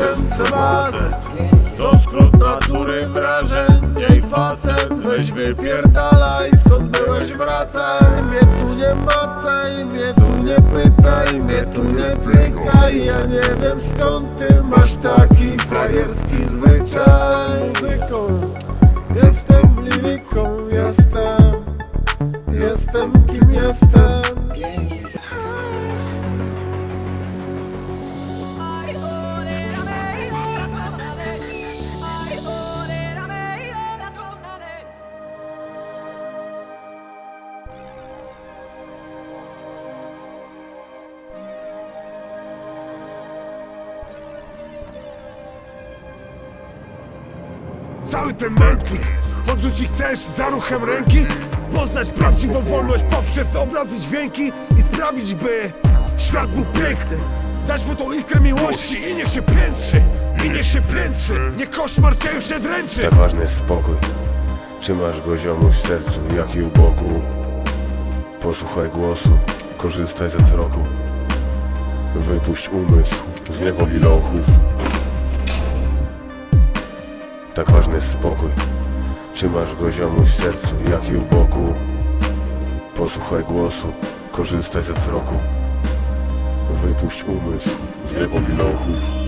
jestem celazem To skrót natury wrażeń Ej facet, weź wypierdalaj Skąd byłeś wracaj Mnie tu nie macaj, mnie tu nie pytaj Mnie tu nie tykaj. Ja nie wiem skąd ty masz taki frajerski zwyczaj. Muzyką, jestem liryką, jestem Jestem kim jestem Cały ten mętlik. Odrzucić chcesz za ruchem ręki. Poznać prawdziwą wolność poprzez obrazy, dźwięki I sprawić, by świat był piękny. Dać mu tą iskrę miłości i niech się piętrzy I niech się piętrzy. Niech koszmar cię już nie dręczy. Tak ważny jest spokój. Czy masz go ziomuś w sercu, jak i u boku Posłuchaj głosu, korzystaj ze wzroku. Wypuść umysł z niewoli lochów Tak ważny jest spokój. Czy masz go ziomuś w sercu, jak i u boku? Posłuchaj głosu, korzystaj ze wzroku. Wypuść umysł z niewoli lochów